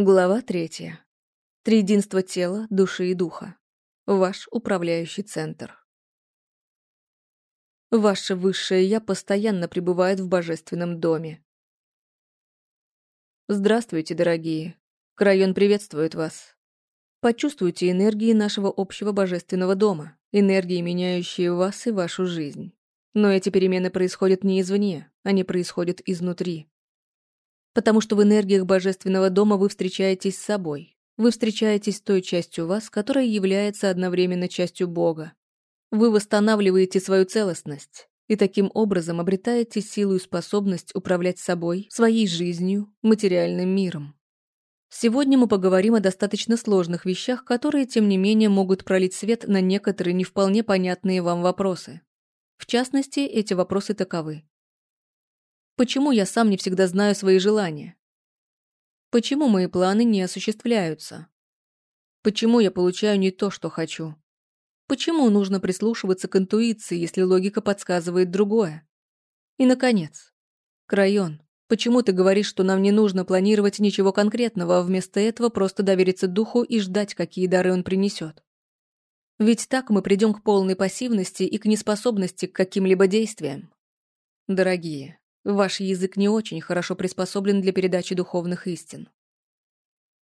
Глава третья. Триединство тела, души и духа. Ваш управляющий центр. Ваше высшее Я постоянно пребывает в божественном доме. Здравствуйте, дорогие. Крайон приветствует вас. Почувствуйте энергии нашего общего божественного дома, энергии, меняющие вас и вашу жизнь. Но эти перемены происходят не извне, они происходят изнутри. Потому что в энергиях Божественного Дома вы встречаетесь с собой. Вы встречаетесь с той частью вас, которая является одновременно частью Бога. Вы восстанавливаете свою целостность и таким образом обретаете силу и способность управлять собой, своей жизнью, материальным миром. Сегодня мы поговорим о достаточно сложных вещах, которые, тем не менее, могут пролить свет на некоторые не вполне понятные вам вопросы. В частности, эти вопросы таковы. Почему я сам не всегда знаю свои желания? Почему мои планы не осуществляются? Почему я получаю не то, что хочу? Почему нужно прислушиваться к интуиции, если логика подсказывает другое? И, наконец, Крайон, почему ты говоришь, что нам не нужно планировать ничего конкретного, а вместо этого просто довериться духу и ждать, какие дары он принесет? Ведь так мы придем к полной пассивности и к неспособности к каким-либо действиям. Дорогие, Ваш язык не очень хорошо приспособлен для передачи духовных истин.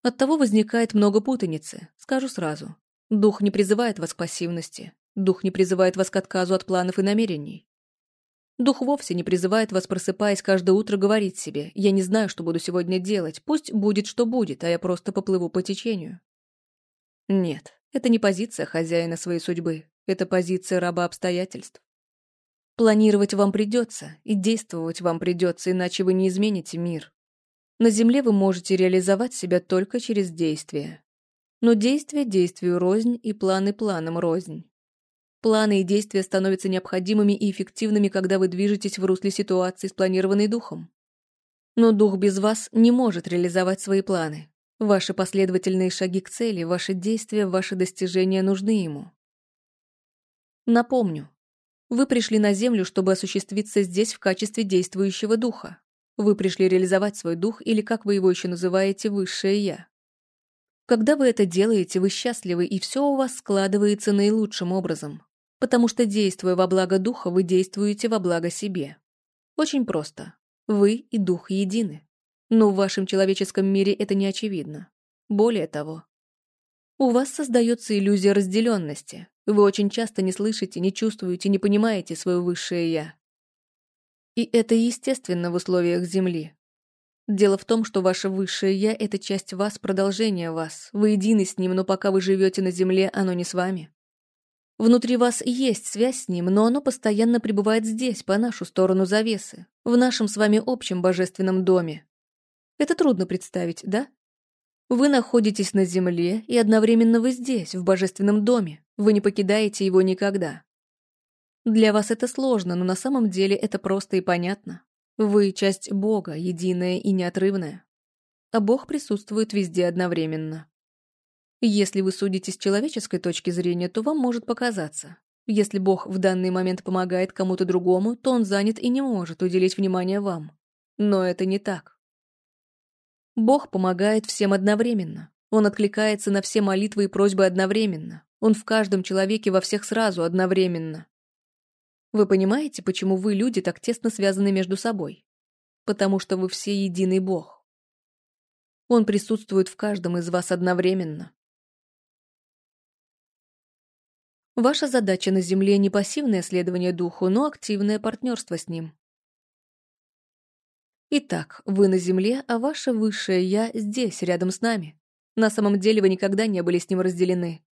Оттого возникает много путаницы, скажу сразу. Дух не призывает вас к пассивности. Дух не призывает вас к отказу от планов и намерений. Дух вовсе не призывает вас, просыпаясь каждое утро, говорить себе «Я не знаю, что буду сегодня делать, пусть будет, что будет, а я просто поплыву по течению». Нет, это не позиция хозяина своей судьбы, это позиция раба обстоятельств. Планировать вам придется, и действовать вам придется, иначе вы не измените мир. На Земле вы можете реализовать себя только через действие. Но действие действию рознь, и планы планом рознь. Планы и действия становятся необходимыми и эффективными, когда вы движетесь в русле ситуации, спланированной духом. Но дух без вас не может реализовать свои планы. Ваши последовательные шаги к цели, ваши действия, ваши достижения нужны ему. Напомню, вы пришли на Землю, чтобы осуществиться здесь в качестве действующего духа. Вы пришли реализовать свой дух, или, как вы его еще называете, высшее «я». Когда вы это делаете, вы счастливы, и все у вас складывается наилучшим образом. Потому что, действуя во благо духа, вы действуете во благо себе. Очень просто. Вы и дух едины. Но в вашем человеческом мире это не очевидно. Более того, у вас создается иллюзия разделенности, вы очень часто не слышите, не чувствуете, не понимаете свое высшее «я». И это естественно в условиях Земли. Дело в том, что ваше высшее «я» — это часть вас, продолжение вас. Вы едины с ним, но пока вы живете на Земле, оно не с вами. Внутри вас есть связь с ним, но оно постоянно пребывает здесь, по нашу сторону завесы, в нашем с вами общем божественном доме. Это трудно представить, да? Вы находитесь на земле, и одновременно вы здесь, в божественном доме. Вы не покидаете его никогда. Для вас это сложно, но на самом деле это просто и понятно. Вы — часть Бога, единая и неотрывная. А Бог присутствует везде одновременно. Если вы судите с человеческой точки зрения, то вам может показаться. Если Бог в данный момент помогает кому-то другому, то Он занят и не может уделить внимание вам. Но это не так. Бог помогает всем одновременно. Он откликается на все молитвы и просьбы одновременно. Он в каждом человеке во всех сразу одновременно. Вы понимаете, почему вы, люди, так тесно связаны между собой? Потому что вы все единый Бог. Он присутствует в каждом из вас одновременно. Ваша задача на Земле не пассивное следование Духу, но активное партнерство с Ним. Итак, вы на Земле, а ваше высшее Я здесь, рядом с нами. На самом деле вы никогда не были с ним разделены.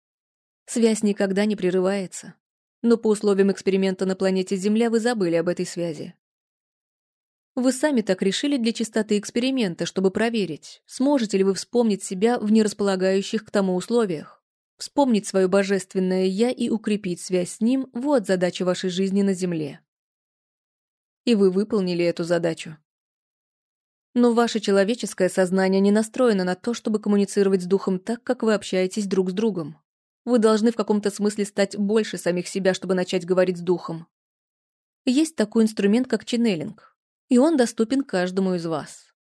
Связь никогда не прерывается. Но по условиям эксперимента на планете Земля вы забыли об этой связи. Вы сами так решили для чистоты эксперимента, чтобы проверить, сможете ли вы вспомнить себя в нерасполагающих к тому условиях. Вспомнить свое божественное «я» и укрепить связь с ним – вот задача вашей жизни на Земле. И вы выполнили эту задачу. Но ваше человеческое сознание не настроено на то, чтобы коммуницировать с духом так, как вы общаетесь друг с другом. Вы должны в каком-то смысле стать больше самих себя, чтобы начать говорить с духом. Есть такой инструмент, как ченнелинг, и он доступен каждому из вас.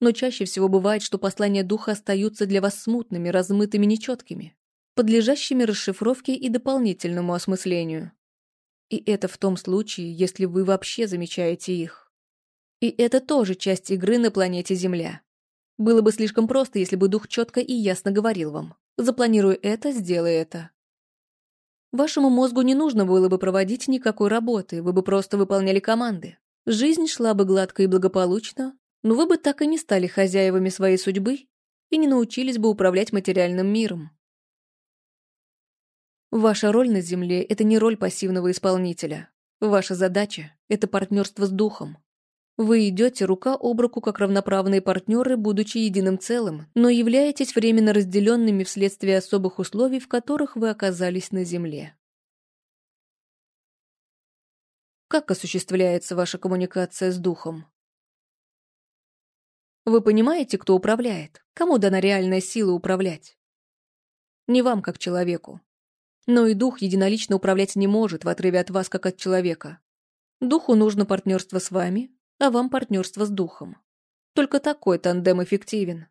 Но чаще всего бывает, что послания духа остаются для вас смутными, размытыми, нечеткими, подлежащими расшифровке и дополнительному осмыслению. И это в том случае, если вы вообще замечаете их. И это тоже часть игры на планете Земля. Было бы слишком просто, если бы дух четко и ясно говорил вам. Запланируй это, сделай это. Вашему мозгу не нужно было бы проводить никакой работы, вы бы просто выполняли команды. Жизнь шла бы гладко и благополучно, но вы бы так и не стали хозяевами своей судьбы и не научились бы управлять материальным миром. Ваша роль на Земле — это не роль пассивного исполнителя. Ваша задача — это партнерство с духом. Вы идете рука об руку как равноправные партнеры, будучи единым целым, но являетесь временно разделенными вследствие особых условий, в которых вы оказались на Земле. Как осуществляется ваша коммуникация с духом? Вы понимаете, кто управляет? Кому дана реальная сила управлять? Не вам, как человеку. Но и дух единолично управлять не может, в отрыве от вас, как от человека. Духу нужно партнерство с вами, а вам партнерство с духом. Только такой тандем эффективен.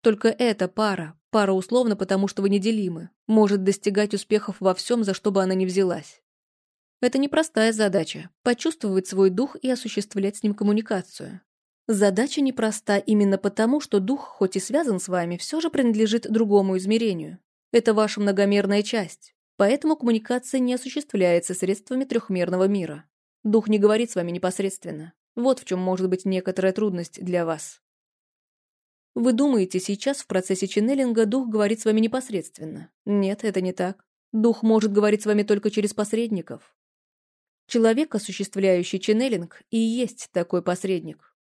Только эта пара, пара условно, потому что вы неделимы, может достигать успехов во всем, за что бы она ни взялась. Это непростая задача – почувствовать свой дух и осуществлять с ним коммуникацию. Задача непроста именно потому, что дух, хоть и связан с вами, все же принадлежит другому измерению. Это ваша многомерная часть, поэтому коммуникация не осуществляется средствами трехмерного мира. Дух не говорит с вами непосредственно. Вот в чем может быть некоторая трудность для вас. Вы думаете, сейчас в процессе ченнелинга дух говорит с вами непосредственно. Нет, это не так. Дух может говорить с вами только через посредников. Человек, осуществляющий ченнелинг, и есть такой посредник.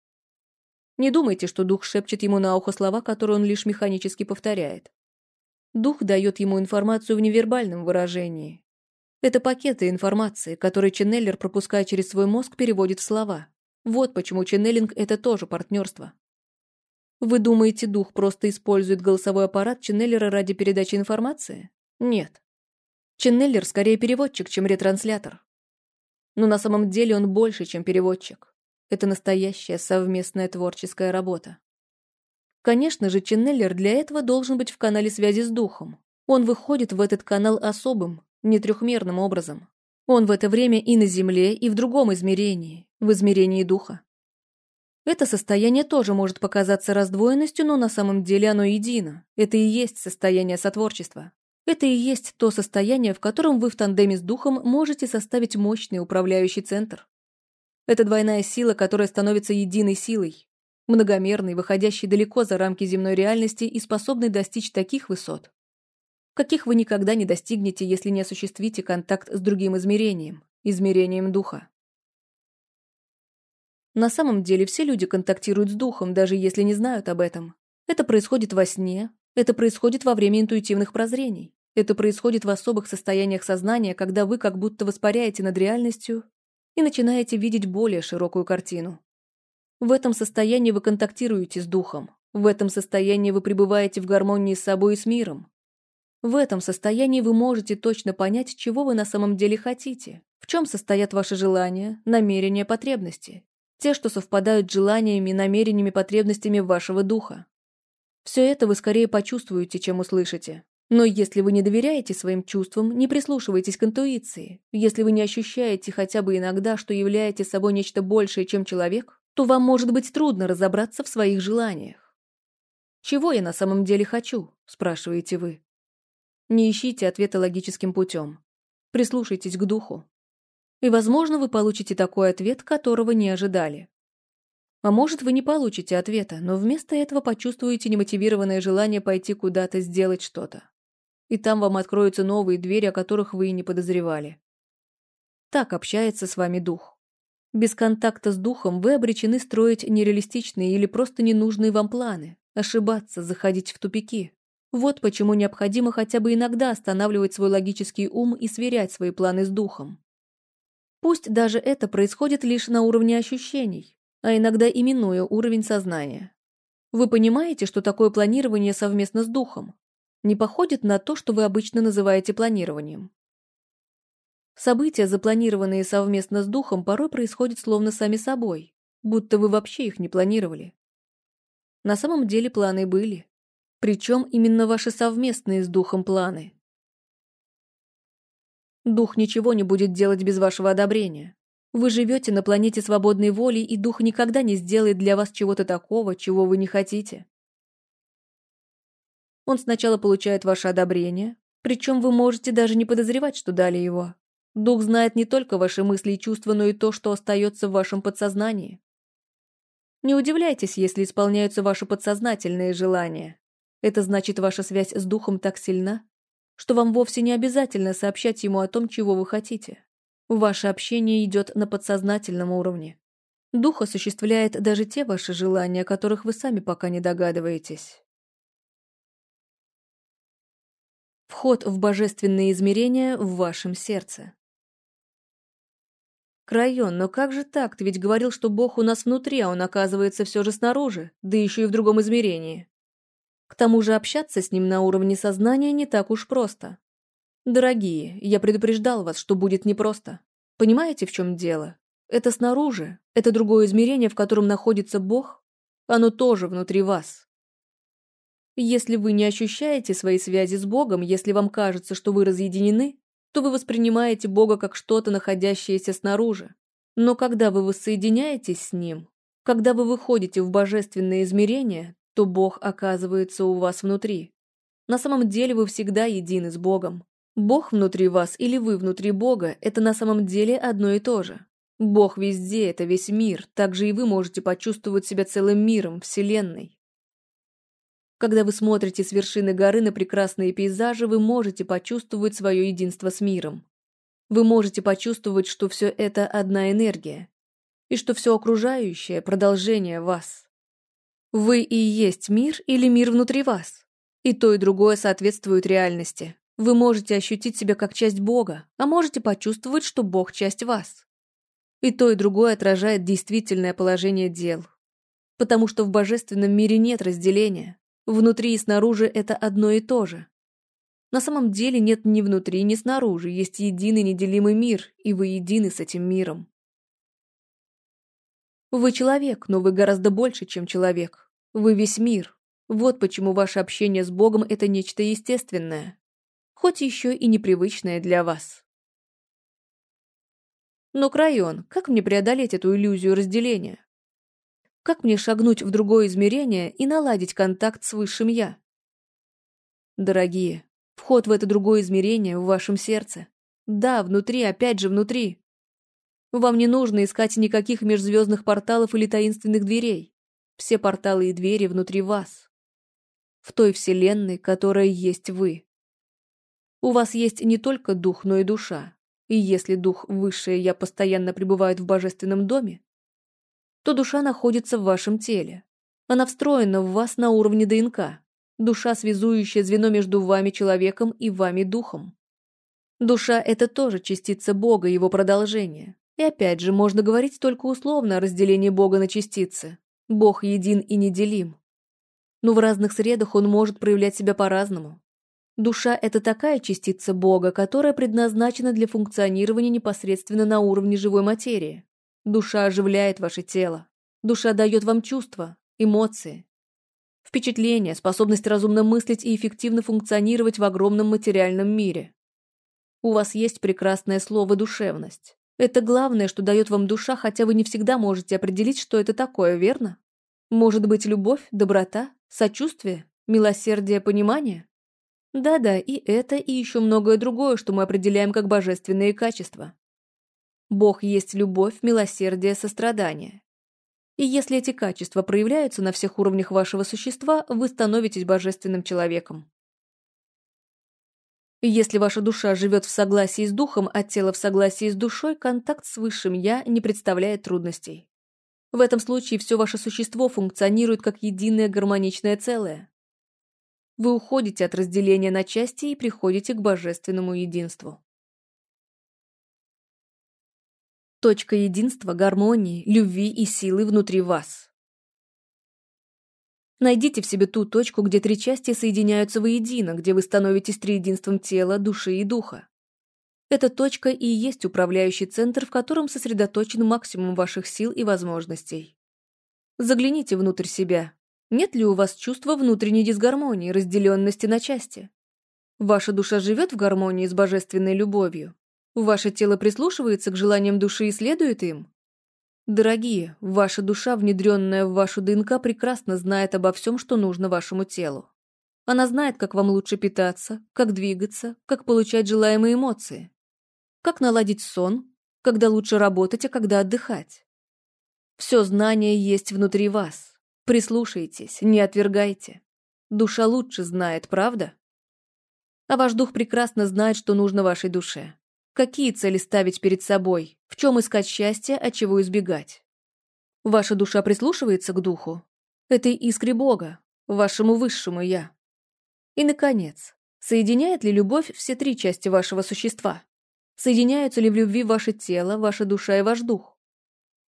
Не думайте, что дух шепчет ему на ухо слова, которые он лишь механически повторяет. Дух дает ему информацию в невербальном выражении. Это пакеты информации, которые ченнеллер, пропуская через свой мозг, переводит в слова. Вот почему ченнелинг — это тоже партнерство. Вы думаете, дух просто использует голосовой аппарат ченнеллера ради передачи информации? Нет. Ченнеллер скорее переводчик, чем ретранслятор. Но на самом деле он больше, чем переводчик. Это настоящая совместная творческая работа. Конечно же, ченнеллер для этого должен быть в канале связи с духом. Он выходит в этот канал особым, не трехмерным образом. Он в это время и на Земле, и в другом измерении, в измерении духа. Это состояние тоже может показаться раздвоенностью, но на самом деле оно едино. Это и есть состояние сотворчества. Это и есть то состояние, в котором вы в тандеме с духом можете составить мощный управляющий центр. Это двойная сила, которая становится единой силой, многомерной, выходящей далеко за рамки земной реальности и способной достичь таких высот, каких вы никогда не достигнете, если не осуществите контакт с другим измерением, измерением духа. На самом деле все люди контактируют с духом, даже если не знают об этом. Это происходит во сне, это происходит во время интуитивных прозрений. Это происходит в особых состояниях сознания, когда вы как будто воспаряете над реальностью и начинаете видеть более широкую картину. В этом состоянии вы контактируете с духом. В этом состоянии вы пребываете в гармонии с собой и с миром. В этом состоянии вы можете точно понять, чего вы на самом деле хотите, в чем состоят ваши желания, намерения, потребности. Те, что совпадают с желаниями, намерениями, потребностями вашего духа. Все это вы скорее почувствуете, чем услышите. Но если вы не доверяете своим чувствам, не прислушиваетесь к интуиции, если вы не ощущаете хотя бы иногда, что являете собой нечто большее, чем человек, то вам может быть трудно разобраться в своих желаниях. «Чего я на самом деле хочу?» – спрашиваете вы. Не ищите ответа логическим путем. Прислушайтесь к духу. И, возможно, вы получите такой ответ, которого не ожидали. А может, вы не получите ответа, но вместо этого почувствуете немотивированное желание пойти куда-то сделать что-то. И там вам откроются новые двери, о которых вы и не подозревали. Так общается с вами дух. Без контакта с духом вы обречены строить нереалистичные или просто ненужные вам планы, ошибаться, заходить в тупики. Вот почему необходимо хотя бы иногда останавливать свой логический ум и сверять свои планы с духом. Пусть даже это происходит лишь на уровне ощущений, а иногда именуя уровень сознания. Вы понимаете, что такое планирование совместно с духом? Не походит на то, что вы обычно называете планированием. События, запланированные совместно с духом, порой происходят словно сами собой, будто вы вообще их не планировали. На самом деле планы были. Причем именно ваши совместные с духом планы. Дух ничего не будет делать без вашего одобрения. Вы живете на планете свободной воли, и дух никогда не сделает для вас чего-то такого, чего вы не хотите. Он сначала получает ваше одобрение, причем вы можете даже не подозревать, что дали его. Дух знает не только ваши мысли и чувства, но и то, что остается в вашем подсознании. Не удивляйтесь, если исполняются ваши подсознательные желания. Это значит, ваша связь с духом так сильна, что вам вовсе не обязательно сообщать ему о том, чего вы хотите. Ваше общение идет на подсознательном уровне. Дух осуществляет даже те ваши желания, о которых вы сами пока не догадываетесь. Вход в божественные измерения в вашем сердце. Крайон, но как же так? Ты ведь говорил, что Бог у нас внутри, а он оказывается все же снаружи, да еще и в другом измерении. К тому же общаться с ним на уровне сознания не так уж просто. Дорогие, я предупреждал вас, что будет непросто. Понимаете, в чем дело? Это снаружи, это другое измерение, в котором находится Бог, оно тоже внутри вас. Если вы не ощущаете свои связи с Богом, если вам кажется, что вы разъединены, то вы воспринимаете Бога как что-то, находящееся снаружи. Но когда вы воссоединяетесь с Ним, когда вы выходите в божественное измерение, то Бог оказывается у вас внутри. На самом деле вы всегда едины с Богом. Бог внутри вас или вы внутри Бога – это на самом деле одно и то же. Бог везде – это весь мир, также и вы можете почувствовать себя целым миром, Вселенной. Когда вы смотрите с вершины горы на прекрасные пейзажи, вы можете почувствовать свое единство с миром. Вы можете почувствовать, что все это одна энергия, и что все окружающее – продолжение вас. Вы и есть мир или мир внутри вас. И то, и другое соответствует реальности. Вы можете ощутить себя как часть Бога, а можете почувствовать, что Бог – часть вас. И то, и другое отражает действительное положение дел. Потому что в божественном мире нет разделения, Внутри и снаружи это одно и то же. На самом деле нет ни внутри, ни снаружи, есть единый неделимый мир, и вы едины с этим миром. Вы человек, но вы гораздо больше, чем человек. Вы весь мир. Вот почему ваше общение с Богом – это нечто естественное, хоть еще и непривычное для вас. Но, Крайон, как мне преодолеть эту иллюзию разделения? Как мне шагнуть в другое измерение и наладить контакт с высшим «я»? Дорогие, вход в это другое измерение в вашем сердце. Да, внутри, опять же внутри. Вам не нужно искать никаких межзвездных порталов или таинственных дверей. Все порталы и двери внутри вас. В той вселенной, которая есть вы. У вас есть не только дух, но и душа. И если дух высшее я постоянно пребывает в божественном доме, то душа находится в вашем теле. Она встроена в вас на уровне ДНК. Душа, связующая звено между вами человеком и вами духом. Душа – это тоже частица Бога, его продолжение. И опять же, можно говорить только условно о разделении Бога на частицы. Бог един и неделим. Но в разных средах он может проявлять себя по-разному. Душа – это такая частица Бога, которая предназначена для функционирования непосредственно на уровне живой материи. Душа оживляет ваше тело. Душа дает вам чувства, эмоции, впечатления, способность разумно мыслить и эффективно функционировать в огромном материальном мире. У вас есть прекрасное слово «душевность». Это главное, что дает вам душа, хотя вы не всегда можете определить, что это такое, верно? Может быть, любовь, доброта, сочувствие, милосердие, понимание? Да-да, и это, и еще многое другое, что мы определяем как божественные качества. Бог есть любовь, милосердие, сострадание. И если эти качества проявляются на всех уровнях вашего существа, вы становитесь божественным человеком. Если ваша душа живет в согласии с духом, а тело в согласии с душой, контакт с высшим «я» не представляет трудностей. В этом случае все ваше существо функционирует как единое гармоничное целое. Вы уходите от разделения на части и приходите к божественному единству. Точка единства, гармонии, любви и силы внутри вас. Найдите в себе ту точку, где три части соединяются воедино, где вы становитесь триединством тела, души и духа. Эта точка и есть управляющий центр, в котором сосредоточен максимум ваших сил и возможностей. Загляните внутрь себя, Нет ли у вас чувства внутренней дисгармонии, разделенности на части? Ваша душа живет в гармонии с божественной любовью? Ваше тело прислушивается к желаниям души и следует им? Дорогие, ваша душа, внедренная в вашу ДНК, прекрасно знает обо всем, что нужно вашему телу. Она знает, как вам лучше питаться, как двигаться, как получать желаемые эмоции. Как наладить сон, когда лучше работать, а когда отдыхать. Все знание есть внутри вас. Прислушайтесь, не отвергайте. Душа лучше знает, правда? А ваш дух прекрасно знает, что нужно вашей душе. Какие цели ставить перед собой, в чем искать счастье, от чего избегать. Ваша душа прислушивается к духу, этой искре Бога, вашему высшему «я». И, наконец, соединяет ли любовь все три части вашего существа? Соединяются ли в любви ваше тело, ваша душа и ваш дух?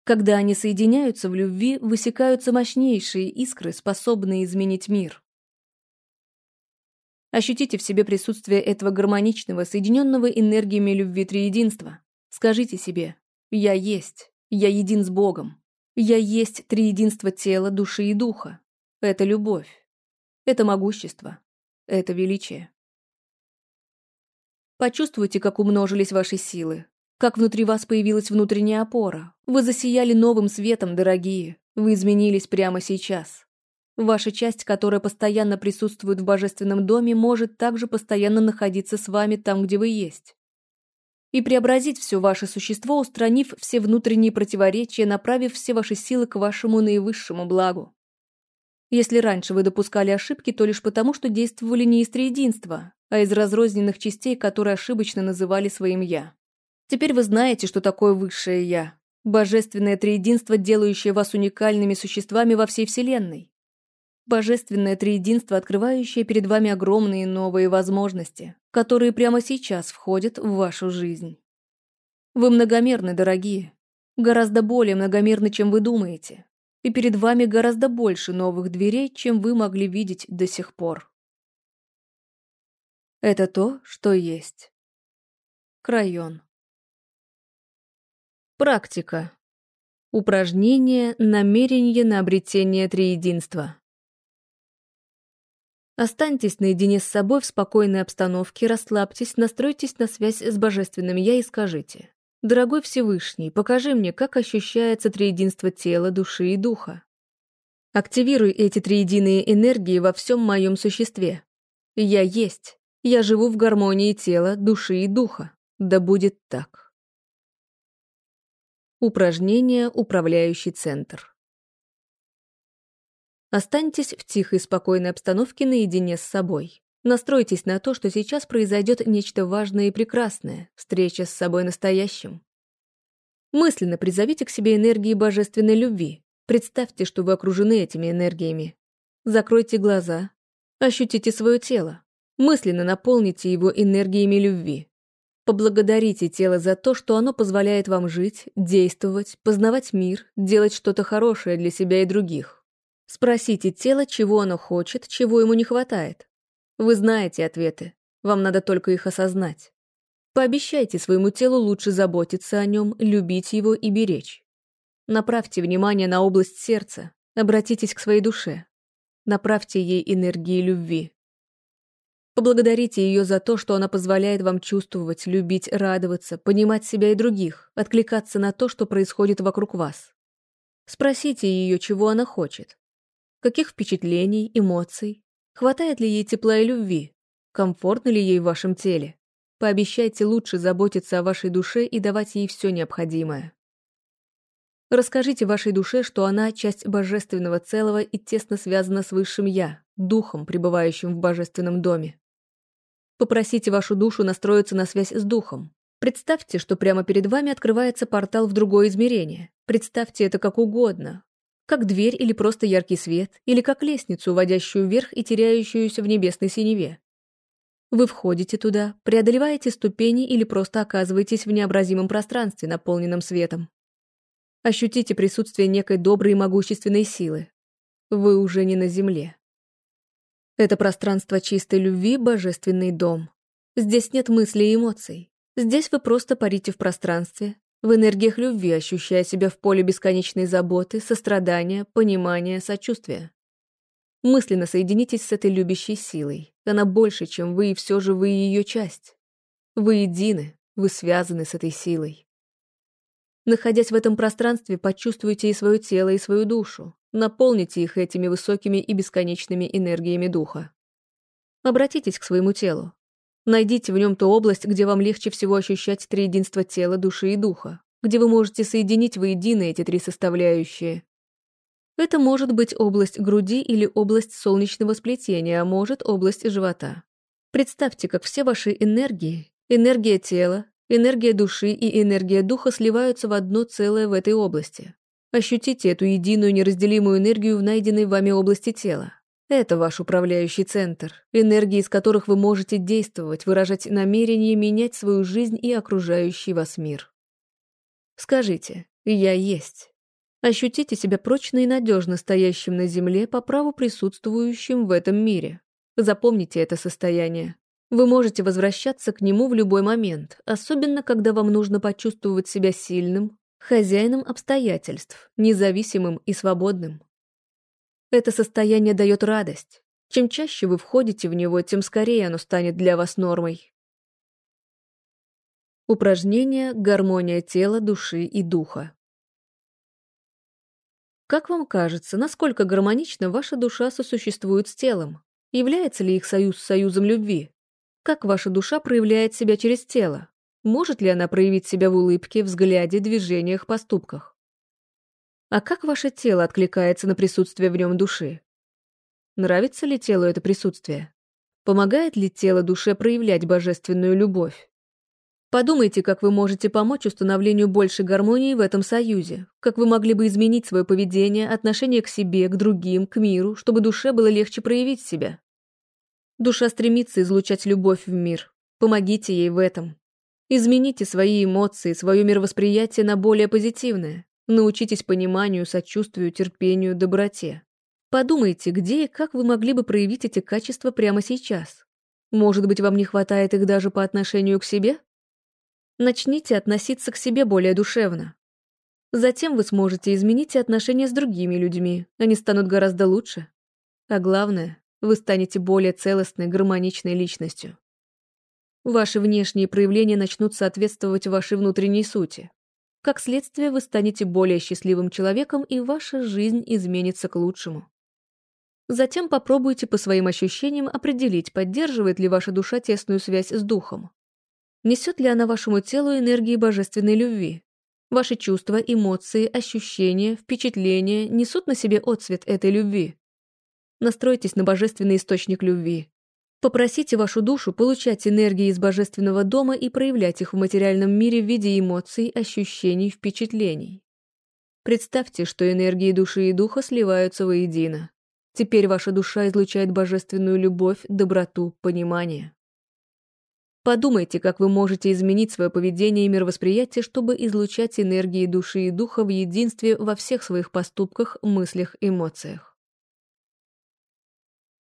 Когда они соединяются в любви, высекаются мощнейшие искры, способные изменить мир. Ощутите в себе присутствие этого гармоничного, соединенного энергиями любви триединства. Скажите себе «Я есть, я един с Богом, я есть триединство тела, души и духа». Это любовь, это могущество, это величие. Почувствуйте, как умножились ваши силы, как внутри вас появилась внутренняя опора. Вы засияли новым светом, дорогие. Вы изменились прямо сейчас. Ваша часть, которая постоянно присутствует в божественном доме, может также постоянно находиться с вами там, где вы есть. И преобразить все ваше существо, устранив все внутренние противоречия, направив все ваши силы к вашему наивысшему благу. Если раньше вы допускали ошибки, то лишь потому, что действовали не из триединства, а из разрозненных частей, которые ошибочно называли своим «я». Теперь вы знаете, что такое высшее «я», божественное триединство, делающее вас уникальными существами во всей Вселенной. Божественное триединство, открывающее перед вами огромные новые возможности, которые прямо сейчас входят в вашу жизнь. Вы многомерны, дорогие. Гораздо более многомерны, чем вы думаете. И перед вами гораздо больше новых дверей, чем вы могли видеть до сих пор. Это то, что есть. Крайон. Практика. Упражнение «Намерение на обретение триединства». Останьтесь наедине с собой в спокойной обстановке, расслабьтесь, настройтесь на связь с Божественным Я и скажите. «Дорогой Всевышний, покажи мне, как ощущается триединство тела, души и духа. Активируй эти триединые энергии во всем моем существе. Я есть. Я живу в гармонии тела, души и духа. Да будет так». Упражнение «Управляющий центр». Останьтесь в тихой, спокойной обстановке наедине с собой. Настройтесь на то, что сейчас произойдет нечто важное и прекрасное, встреча с собой настоящим. Мысленно призовите к себе энергии божественной любви. Представьте, что вы окружены этими энергиями. Закройте глаза, ощутите свое тело. Мысленно наполните его энергиями любви. Поблагодарите тело за то, что оно позволяет вам жить, действовать, познавать мир, делать что-то хорошее для себя и других. Спросите тело, чего оно хочет, чего ему не хватает. Вы знаете ответы, вам надо только их осознать. Пообещайте своему телу лучше заботиться о нем, любить его и беречь. Направьте внимание на область сердца, обратитесь к своей душе. Направьте ей энергии любви. Поблагодарите ее за то, что она позволяет вам чувствовать, любить, радоваться, понимать себя и других, откликаться на то, что происходит вокруг вас. Спросите ее, чего она хочет. Каких впечатлений, эмоций? Хватает ли ей тепла и любви? Комфортно ли ей в вашем теле? Пообещайте лучше заботиться о вашей душе и давать ей все необходимое. Расскажите вашей душе, что она часть божественного целого и тесно связана с высшим «я», духом, пребывающим в божественном доме. Попросите вашу душу настроиться на связь с духом. Представьте, что прямо перед вами открывается портал в другое измерение. Представьте это как угодно, как дверь или просто яркий свет, или как лестницу, уводящую вверх и теряющуюся в небесной синеве. Вы входите туда, преодолеваете ступени или просто оказываетесь в необразимом пространстве, наполненном светом. Ощутите присутствие некой доброй и могущественной силы. Вы уже не на земле. Это пространство чистой любви, божественный дом. Здесь нет мыслей и эмоций. Здесь вы просто парите в пространстве, в энергиях любви, ощущая себя в поле бесконечной заботы, сострадания, понимания, сочувствия. Мысленно соединитесь с этой любящей силой. Она больше, чем вы, и все же вы ее часть. Вы едины, вы связаны с этой силой. Находясь в этом пространстве, почувствуйте и свое тело, и свою душу. Наполните их этими высокими и бесконечными энергиями духа. Обратитесь к своему телу. Найдите в нем ту область, где вам легче всего ощущать триединство тела, души и духа, где вы можете соединить воедино эти три составляющие. Это может быть область груди или область солнечного сплетения, а может область живота. Представьте, как все ваши энергии, энергия тела, энергия души и энергия духа сливаются в одно целое в этой области. Ощутите эту единую неразделимую энергию в найденной вами области тела. Это ваш управляющий центр, энергии из которых вы можете действовать, выражать намерение менять свою жизнь и окружающий вас мир. Скажите «Я есть». Ощутите себя прочно и надежно стоящим на земле по праву присутствующим в этом мире. Запомните это состояние. Вы можете возвращаться к нему в любой момент, особенно когда вам нужно почувствовать себя сильным, хозяином обстоятельств, независимым и свободным. Это состояние дает радость. Чем чаще вы входите в него, тем скорее оно станет для вас нормой. Упражнение «Гармония тела, души и духа». Как вам кажется, насколько гармонично ваша душа сосуществует с телом? Является ли их союз союзом любви? Как ваша душа проявляет себя через тело? Может ли она проявить себя в улыбке, взгляде, движениях, поступках? А как ваше тело откликается на присутствие в нем души? Нравится ли телу это присутствие? Помогает ли тело душе проявлять божественную любовь? Подумайте, как вы можете помочь установлению большей гармонии в этом союзе, как вы могли бы изменить свое поведение, отношение к себе, к другим, к миру, чтобы душе было легче проявить себя. Душа стремится излучать любовь в мир. Помогите ей в этом. Измените свои эмоции, свое мировосприятие на более позитивное. Научитесь пониманию, сочувствию, терпению, доброте. Подумайте, где и как вы могли бы проявить эти качества прямо сейчас. Может быть, вам не хватает их даже по отношению к себе? Начните относиться к себе более душевно. Затем вы сможете изменить и отношения с другими людьми, они станут гораздо лучше. А главное, вы станете более целостной, гармоничной личностью. Ваши внешние проявления начнут соответствовать вашей внутренней сути. Как следствие, вы станете более счастливым человеком, и ваша жизнь изменится к лучшему. Затем попробуйте по своим ощущениям определить, поддерживает ли ваша душа тесную связь с духом. Несет ли она вашему телу энергии божественной любви? Ваши чувства, эмоции, ощущения, впечатления несут на себе отцвет этой любви. Настройтесь на божественный источник любви. Попросите вашу душу получать энергии из божественного дома и проявлять их в материальном мире в виде эмоций, ощущений, впечатлений. Представьте, что энергии души и духа сливаются воедино. Теперь ваша душа излучает божественную любовь, доброту, понимание. Подумайте, как вы можете изменить свое поведение и мировосприятие, чтобы излучать энергии души и духа в единстве во всех своих поступках, мыслях, эмоциях.